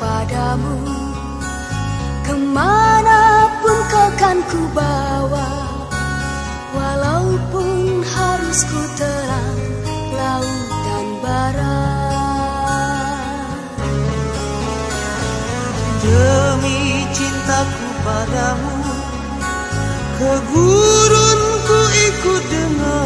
padamu Ke mana pun kau kan ku bawa Walaupun harus ku terang laut dan Demi cintaku padamu Ke gurun ku ikut denganmu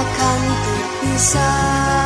takkan terpisah